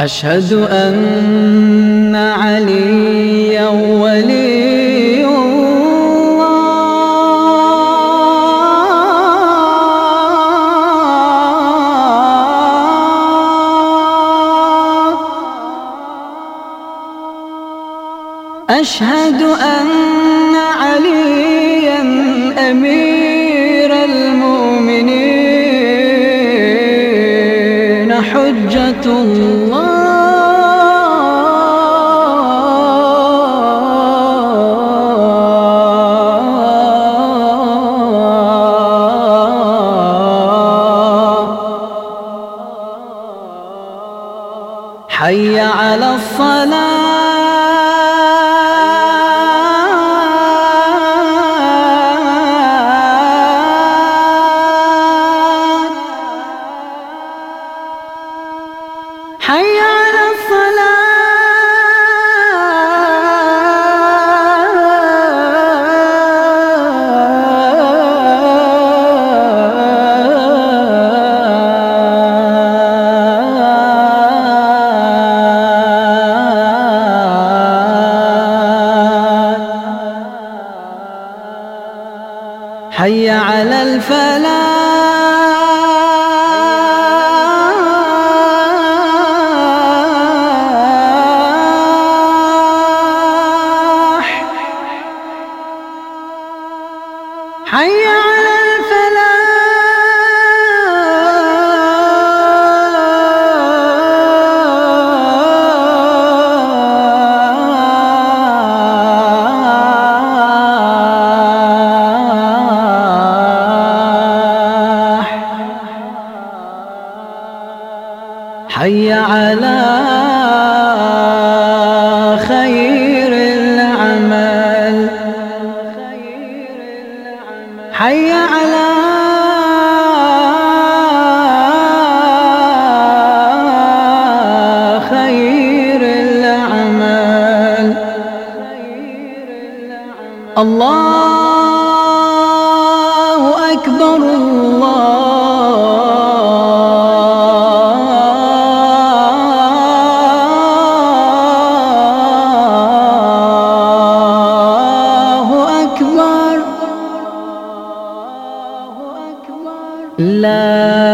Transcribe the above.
أشهد أن عليا ولي الله. أشهد أن عليا أمير المؤمنين. حجة الله. حي على الصلاة. حي على الفلاح. حي على خير العمل. حي على خير العمل. الله أكبر الله لا